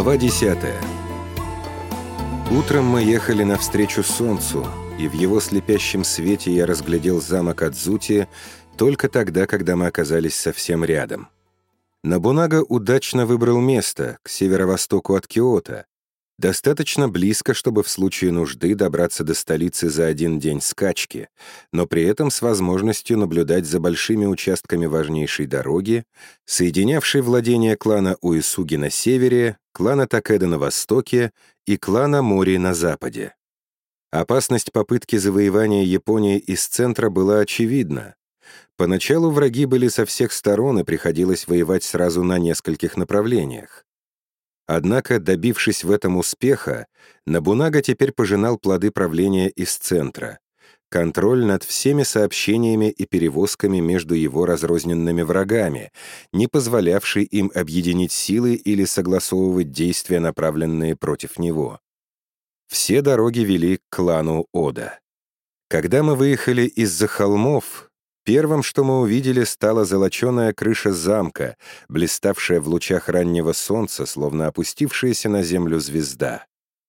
Глава 10 Утром мы ехали навстречу солнцу, и в его слепящем свете я разглядел замок Адзути только тогда, когда мы оказались совсем рядом. Набунага удачно выбрал место, к северо-востоку от Киото, достаточно близко, чтобы в случае нужды добраться до столицы за один день скачки, но при этом с возможностью наблюдать за большими участками важнейшей дороги, соединявшей владения клана Уисуги на севере, клана Такеда на востоке и клана Мори на западе. Опасность попытки завоевания Японии из центра была очевидна. Поначалу враги были со всех сторон и приходилось воевать сразу на нескольких направлениях. Однако, добившись в этом успеха, Набунага теперь пожинал плоды правления из центра. Контроль над всеми сообщениями и перевозками между его разрозненными врагами, не позволявший им объединить силы или согласовывать действия, направленные против него. Все дороги вели к клану Ода. Когда мы выехали из-за холмов, первым, что мы увидели, стала золоченая крыша замка, блиставшая в лучах раннего солнца, словно опустившаяся на землю звезда.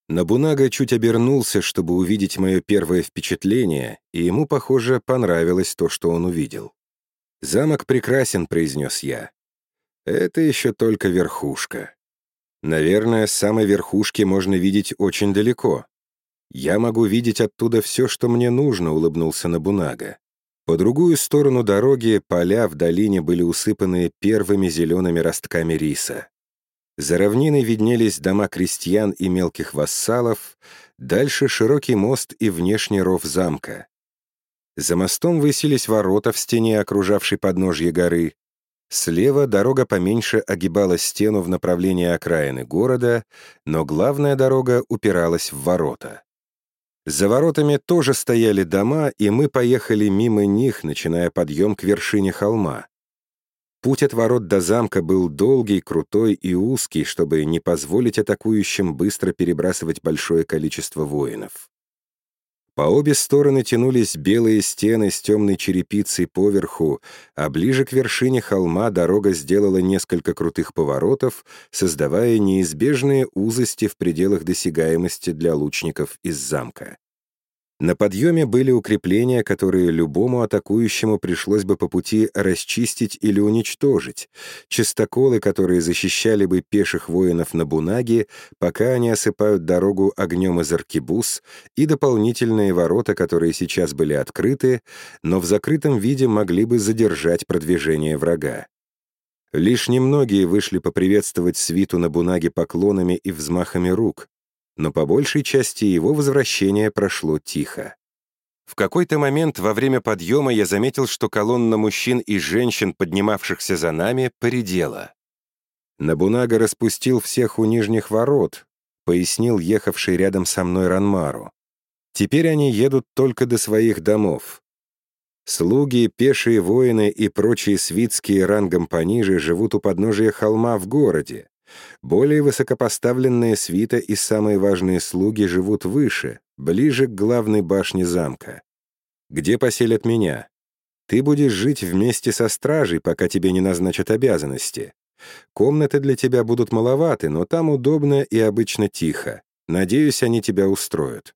Набунага чуть обернулся, чтобы увидеть мое первое впечатление, и ему, похоже, понравилось то, что он увидел. «Замок прекрасен», — произнес я. «Это еще только верхушка. Наверное, с самой верхушки можно видеть очень далеко. Я могу видеть оттуда все, что мне нужно, улыбнулся Набунага. По другую сторону дороги поля в долине были усыпаны первыми зелеными ростками риса. За равниной виднелись дома крестьян и мелких вассалов, дальше широкий мост и внешний ров замка. За мостом высились ворота в стене, окружавшей подножье горы, Слева дорога поменьше огибала стену в направлении окраины города, но главная дорога упиралась в ворота. За воротами тоже стояли дома, и мы поехали мимо них, начиная подъем к вершине холма. Путь от ворот до замка был долгий, крутой и узкий, чтобы не позволить атакующим быстро перебрасывать большое количество воинов. По обе стороны тянулись белые стены с темной черепицей поверху, а ближе к вершине холма дорога сделала несколько крутых поворотов, создавая неизбежные узости в пределах досягаемости для лучников из замка. На подъеме были укрепления, которые любому атакующему пришлось бы по пути расчистить или уничтожить, чистоколы, которые защищали бы пеших воинов на Бунаге, пока они осыпают дорогу огнем из аркебуз, и дополнительные ворота, которые сейчас были открыты, но в закрытом виде могли бы задержать продвижение врага. Лишь немногие вышли поприветствовать свиту на Бунаге поклонами и взмахами рук, но по большей части его возвращение прошло тихо. В какой-то момент во время подъема я заметил, что колонна мужчин и женщин, поднимавшихся за нами, поредела. Набунага распустил всех у нижних ворот, пояснил ехавший рядом со мной Ранмару. Теперь они едут только до своих домов. Слуги, пешие воины и прочие свитские рангом пониже живут у подножия холма в городе, более высокопоставленные свита и самые важные слуги живут выше, ближе к главной башне замка. Где поселят меня? Ты будешь жить вместе со стражей, пока тебе не назначат обязанности. Комнаты для тебя будут маловаты, но там удобно и обычно тихо. Надеюсь, они тебя устроят.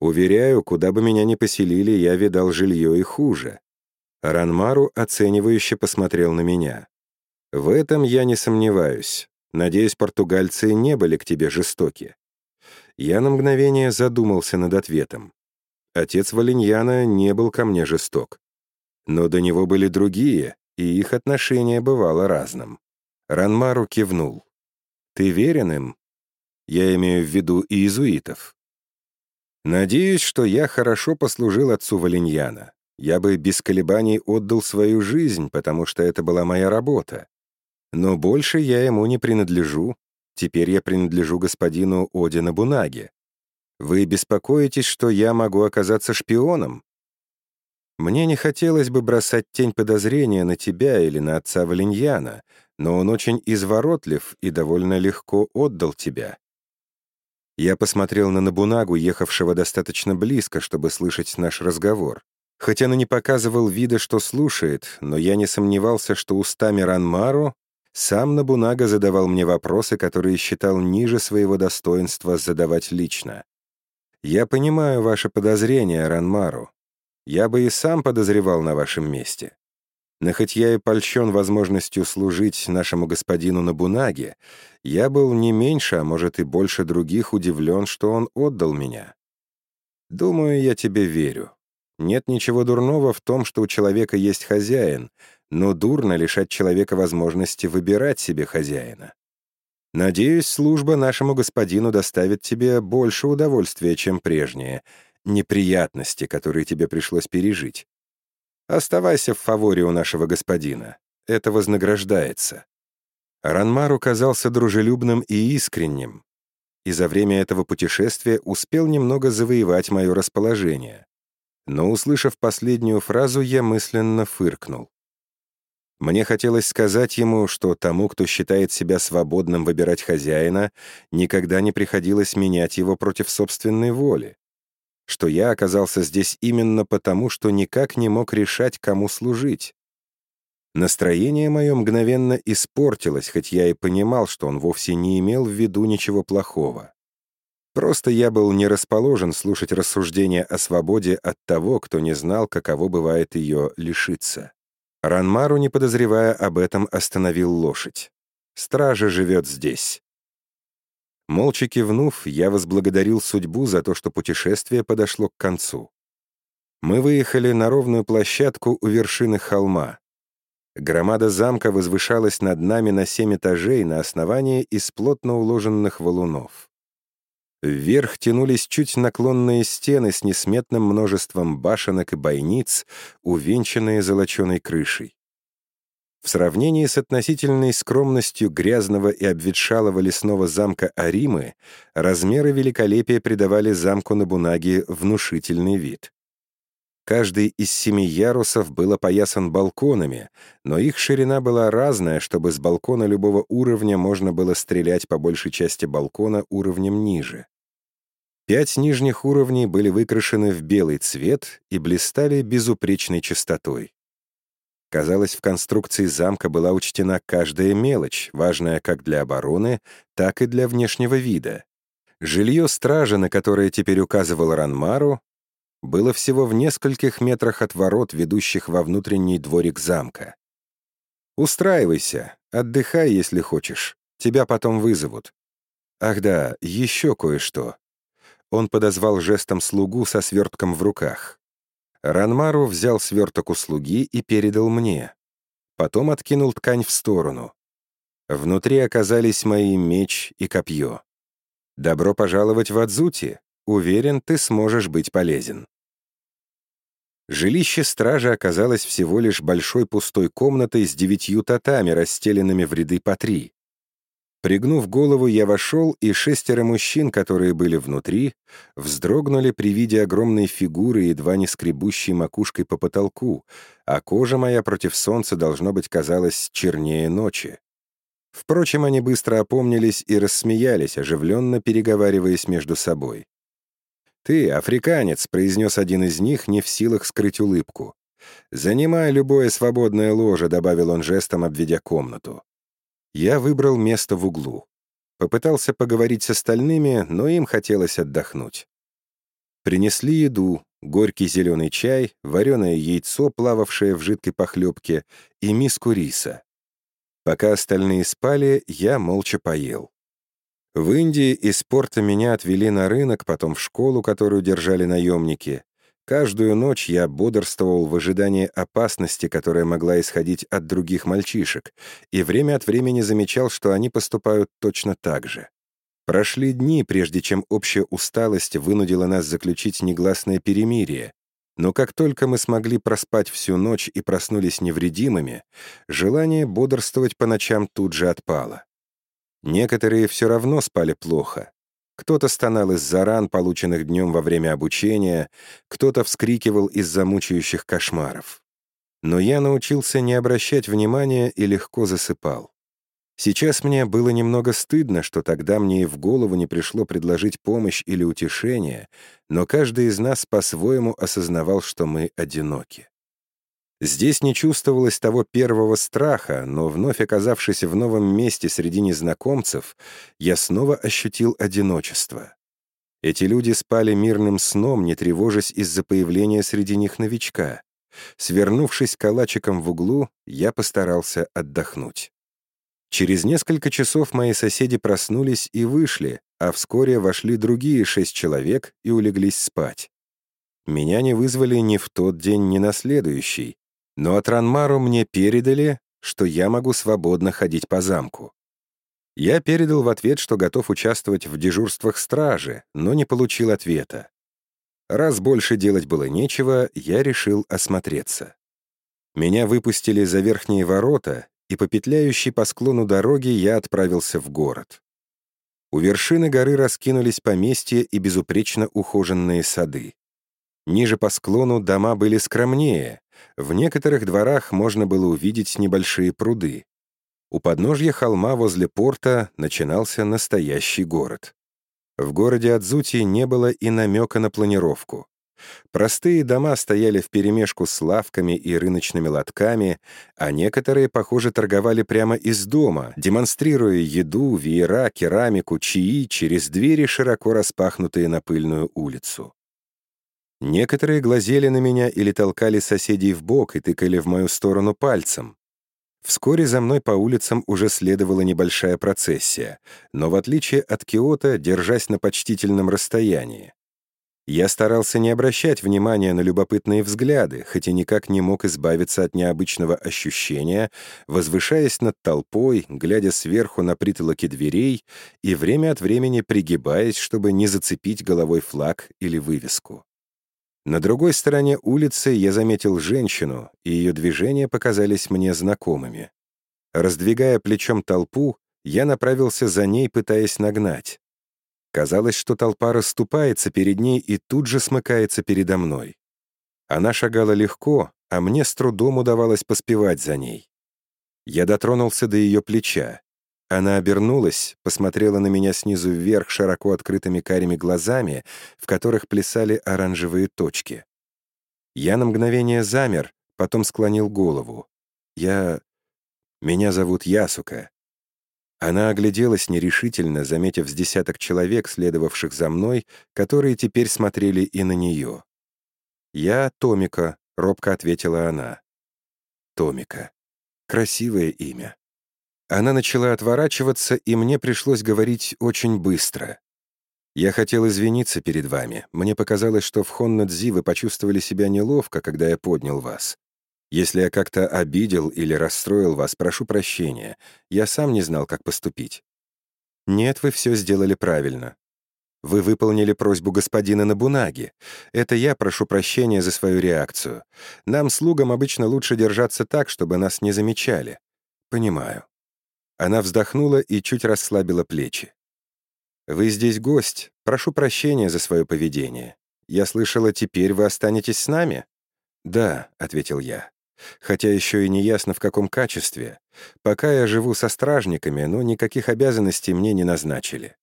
Уверяю, куда бы меня ни поселили, я видал жилье и хуже. Ранмару оценивающе посмотрел на меня. В этом я не сомневаюсь. Надеюсь, португальцы не были к тебе жестоки. Я на мгновение задумался над ответом. Отец Валиньяна не был ко мне жесток. Но до него были другие, и их отношение бывало разным. Ранмару кивнул. «Ты верен им?» Я имею в виду иезуитов. Надеюсь, что я хорошо послужил отцу Валиньяна. Я бы без колебаний отдал свою жизнь, потому что это была моя работа. Но больше я ему не принадлежу. Теперь я принадлежу господину Одина Бунаге. Вы беспокоитесь, что я могу оказаться шпионом? Мне не хотелось бы бросать тень подозрения на тебя или на отца Валиньяна, но он очень изворотлив и довольно легко отдал тебя. Я посмотрел на Набунагу, ехавшего достаточно близко, чтобы слышать наш разговор. Хотя он и не показывал вида, что слушает, но я не сомневался, что устами Ранмару Сам Набунага задавал мне вопросы, которые считал ниже своего достоинства задавать лично. «Я понимаю ваши подозрения, Ранмару. Я бы и сам подозревал на вашем месте. Но хоть я и польщен возможностью служить нашему господину Набунаге, я был не меньше, а может и больше других удивлен, что он отдал меня. Думаю, я тебе верю. Нет ничего дурного в том, что у человека есть хозяин, но дурно лишать человека возможности выбирать себе хозяина. Надеюсь, служба нашему господину доставит тебе больше удовольствия, чем прежние неприятности, которые тебе пришлось пережить. Оставайся в фаворе у нашего господина. Это вознаграждается». Ранмару казался дружелюбным и искренним, и за время этого путешествия успел немного завоевать мое расположение. Но, услышав последнюю фразу, я мысленно фыркнул. Мне хотелось сказать ему, что тому, кто считает себя свободным выбирать хозяина, никогда не приходилось менять его против собственной воли что я оказался здесь именно потому, что никак не мог решать, кому служить. Настроение мое мгновенно испортилось, хоть я и понимал, что он вовсе не имел в виду ничего плохого. Просто я был не расположен слушать рассуждения о свободе от того, кто не знал, каково бывает ее лишиться. Ранмару, не подозревая об этом, остановил лошадь. «Стража живет здесь. Молча кивнув, я возблагодарил судьбу за то, что путешествие подошло к концу. Мы выехали на ровную площадку у вершины холма. Громада замка возвышалась над нами на семь этажей на основании из плотно уложенных валунов. Вверх тянулись чуть наклонные стены с несметным множеством башенок и бойниц, увенчанные золоченой крышей. В сравнении с относительной скромностью грязного и обветшалого лесного замка Аримы, размеры великолепия придавали замку Набунаги внушительный вид. Каждый из семи ярусов был опоясан балконами, но их ширина была разная, чтобы с балкона любого уровня можно было стрелять по большей части балкона уровнем ниже. Пять нижних уровней были выкрашены в белый цвет и блистали безупречной чистотой. Казалось, в конструкции замка была учтена каждая мелочь, важная как для обороны, так и для внешнего вида. Жилье стражи, на которое теперь указывал Ранмару, было всего в нескольких метрах от ворот, ведущих во внутренний дворик замка. «Устраивайся, отдыхай, если хочешь. Тебя потом вызовут. Ах да, еще кое-что». Он подозвал жестом слугу со свертком в руках. Ранмару взял сверток у слуги и передал мне. Потом откинул ткань в сторону. Внутри оказались мои меч и копье. «Добро пожаловать в Адзути. Уверен, ты сможешь быть полезен». Жилище стражи оказалось всего лишь большой пустой комнатой с девятью татами, расстеленными в ряды по три. Пригнув голову, я вошел, и шестеро мужчин, которые были внутри, вздрогнули при виде огромной фигуры, едва не скребущей макушкой по потолку, а кожа моя против солнца, должно быть, казалась чернее ночи. Впрочем, они быстро опомнились и рассмеялись, оживленно переговариваясь между собой. «Ты, африканец», — произнес один из них, не в силах скрыть улыбку. «Занимай любое свободное ложе», — добавил он жестом, обведя комнату. Я выбрал место в углу. Попытался поговорить с остальными, но им хотелось отдохнуть. Принесли еду, горький зеленый чай, вареное яйцо, плававшее в жидкой похлебке, и миску риса. Пока остальные спали, я молча поел. В Индии из порта меня отвели на рынок, потом в школу, которую держали наемники. Каждую ночь я бодрствовал в ожидании опасности, которая могла исходить от других мальчишек, и время от времени замечал, что они поступают точно так же. Прошли дни, прежде чем общая усталость вынудила нас заключить негласное перемирие, но как только мы смогли проспать всю ночь и проснулись невредимыми, желание бодрствовать по ночам тут же отпало. Некоторые все равно спали плохо, кто-то стонал из-за ран, полученных днем во время обучения, кто-то вскрикивал из-за мучающих кошмаров. Но я научился не обращать внимания и легко засыпал. Сейчас мне было немного стыдно, что тогда мне и в голову не пришло предложить помощь или утешение, но каждый из нас по-своему осознавал, что мы одиноки. Здесь не чувствовалось того первого страха, но вновь оказавшись в новом месте среди незнакомцев, я снова ощутил одиночество. Эти люди спали мирным сном, не тревожась из-за появления среди них новичка. Свернувшись калачиком в углу, я постарался отдохнуть. Через несколько часов мои соседи проснулись и вышли, а вскоре вошли другие шесть человек и улеглись спать. Меня не вызвали ни в тот день, ни на следующий, но от Ранмару мне передали, что я могу свободно ходить по замку. Я передал в ответ, что готов участвовать в дежурствах стражи, но не получил ответа. Раз больше делать было нечего, я решил осмотреться. Меня выпустили за верхние ворота, и по петляющей по склону дороги я отправился в город. У вершины горы раскинулись поместья и безупречно ухоженные сады. Ниже по склону дома были скромнее, в некоторых дворах можно было увидеть небольшие пруды. У подножья холма возле порта начинался настоящий город. В городе Адзути не было и намека на планировку. Простые дома стояли вперемешку с лавками и рыночными лотками, а некоторые, похоже, торговали прямо из дома, демонстрируя еду, веера, керамику, чаи через двери, широко распахнутые на пыльную улицу. Некоторые глазели на меня или толкали соседей в бок и тыкали в мою сторону пальцем. Вскоре за мной по улицам уже следовала небольшая процессия, но в отличие от Киота, держась на почтительном расстоянии. Я старался не обращать внимания на любопытные взгляды, хотя никак не мог избавиться от необычного ощущения, возвышаясь над толпой, глядя сверху на притолоки дверей и время от времени пригибаясь, чтобы не зацепить головой флаг или вывеску. На другой стороне улицы я заметил женщину, и ее движения показались мне знакомыми. Раздвигая плечом толпу, я направился за ней, пытаясь нагнать. Казалось, что толпа расступается перед ней и тут же смыкается передо мной. Она шагала легко, а мне с трудом удавалось поспевать за ней. Я дотронулся до ее плеча. Она обернулась, посмотрела на меня снизу вверх широко открытыми карими глазами, в которых плясали оранжевые точки. Я на мгновение замер, потом склонил голову. Я... Меня зовут Ясука. Она огляделась нерешительно, заметив с десяток человек, следовавших за мной, которые теперь смотрели и на нее. «Я Томика», — робко ответила она. Томика. Красивое имя. Она начала отворачиваться, и мне пришлось говорить очень быстро. «Я хотел извиниться перед вами. Мне показалось, что в Хоннадзи вы почувствовали себя неловко, когда я поднял вас. Если я как-то обидел или расстроил вас, прошу прощения. Я сам не знал, как поступить». «Нет, вы все сделали правильно. Вы выполнили просьбу господина Набунаги. Это я прошу прощения за свою реакцию. Нам, слугам, обычно лучше держаться так, чтобы нас не замечали. Понимаю. Она вздохнула и чуть расслабила плечи. «Вы здесь гость. Прошу прощения за свое поведение. Я слышала, теперь вы останетесь с нами?» «Да», — ответил я. «Хотя еще и не ясно, в каком качестве. Пока я живу со стражниками, но никаких обязанностей мне не назначили».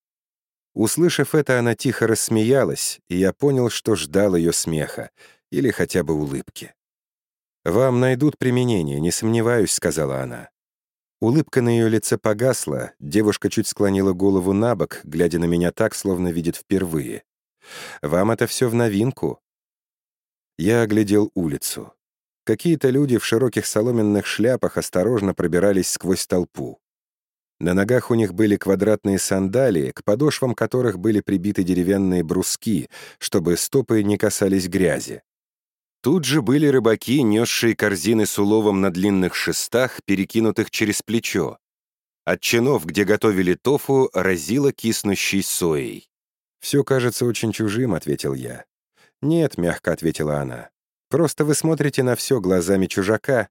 Услышав это, она тихо рассмеялась, и я понял, что ждал ее смеха или хотя бы улыбки. «Вам найдут применение, не сомневаюсь», — сказала она. Улыбка на ее лице погасла, девушка чуть склонила голову на бок, глядя на меня так, словно видит впервые. «Вам это все в новинку?» Я оглядел улицу. Какие-то люди в широких соломенных шляпах осторожно пробирались сквозь толпу. На ногах у них были квадратные сандалии, к подошвам которых были прибиты деревянные бруски, чтобы стопы не касались грязи. Тут же были рыбаки, несшие корзины с уловом на длинных шестах, перекинутых через плечо. От чинов, где готовили тофу, разило киснущей соей. «Все кажется очень чужим», — ответил я. «Нет», — мягко ответила она. «Просто вы смотрите на все глазами чужака,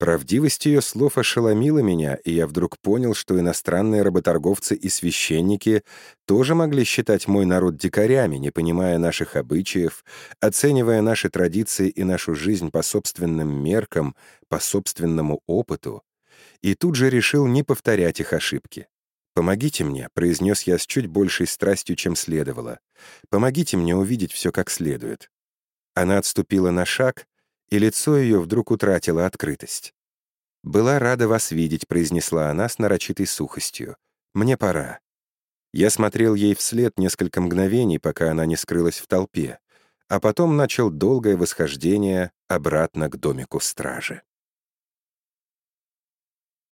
Правдивость ее слов ошеломила меня, и я вдруг понял, что иностранные работорговцы и священники тоже могли считать мой народ дикарями, не понимая наших обычаев, оценивая наши традиции и нашу жизнь по собственным меркам, по собственному опыту, и тут же решил не повторять их ошибки. «Помогите мне», — произнес я с чуть большей страстью, чем следовало. «Помогите мне увидеть все как следует». Она отступила на шаг, и лицо ее вдруг утратило открытость. «Была рада вас видеть», — произнесла она с нарочитой сухостью. «Мне пора». Я смотрел ей вслед несколько мгновений, пока она не скрылась в толпе, а потом начал долгое восхождение обратно к домику стражи.